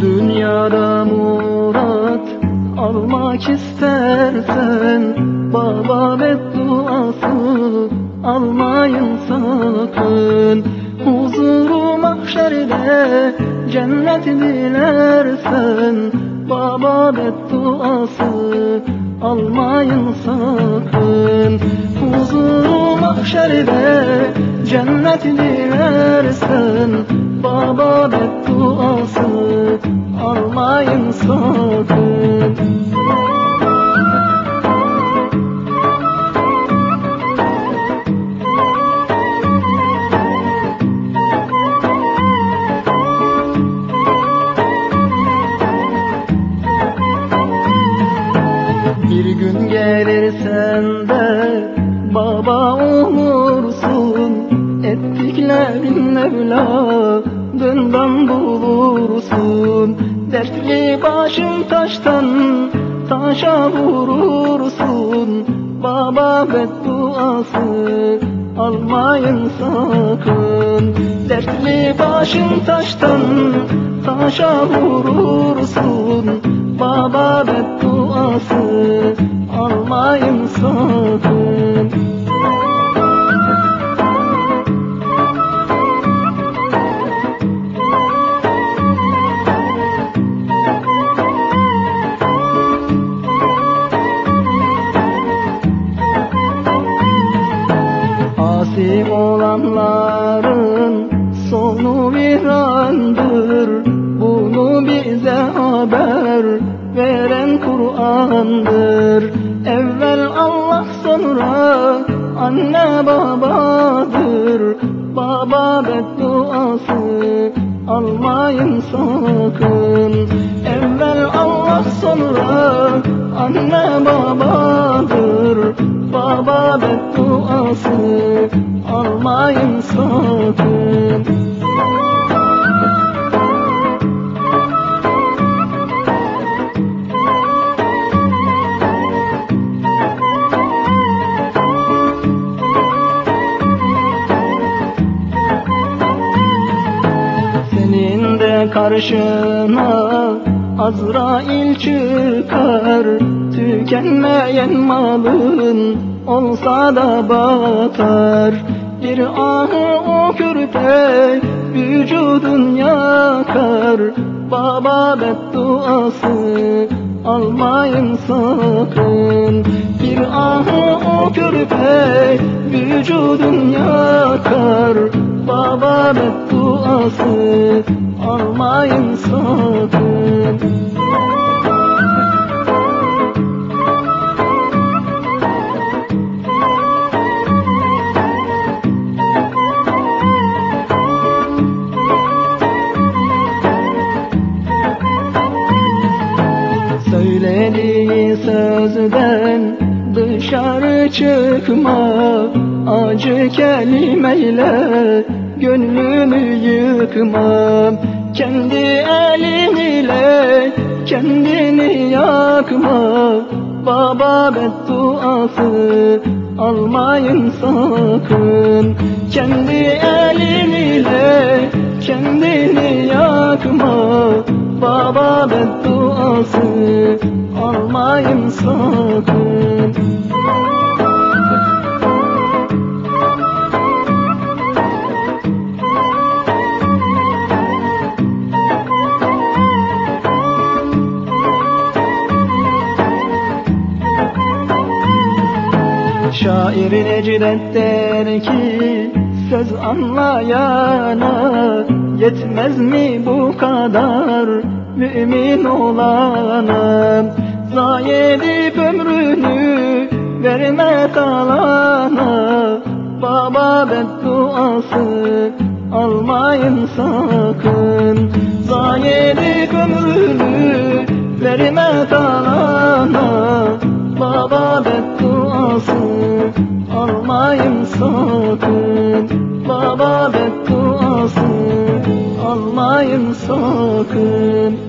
Dünyada almak istersen Baba bedduası almayın sakın. Huzuru mahşerde cennet dilersen Baba bedduası almayın sakın. Huzuru mahşerde cennet dilersen Baba bedduası almayın sakın gelirsen de baba olursun Ettiklerin evladından bulursun Dertli başın taştan taşa vurursun. Baba bedduası almayın sakın. Dertli başın taştan taşa vurursun. Baba bedduası sakın Asi olanların sonu virandır Bunu bize haber veren Kur'an'dır anne babadır Baba bedduası. Almayın sakın. Evvel Allah sonra anne babadır Baba bedduası. Almayın sakın karşına Azrail çıkar Tükenmeyen malın olsa da batar. Bir ahı o kürpe vücudun yakar. Baba bedduası almayın sakın. Bir ahı o kürpe vücudun yakar. Baba bedduası almayın sakın Söylediği sözden dışarı çıkma Acı kelimeyle gönlümü yıkma Kendi elin ile kendini yakma. Baba bedduası almayın sakın. Kendi elin ile kendini yakma. Baba bedduası almayın sakın Şair Necdet ki Söz anlayana Yetmez mi bu kadar Mümin olana? Zayi edip ömrünü Verme kalana Baba bedduası Almayın sakın. Zayi edip ömrünü verme kalana almayın sakın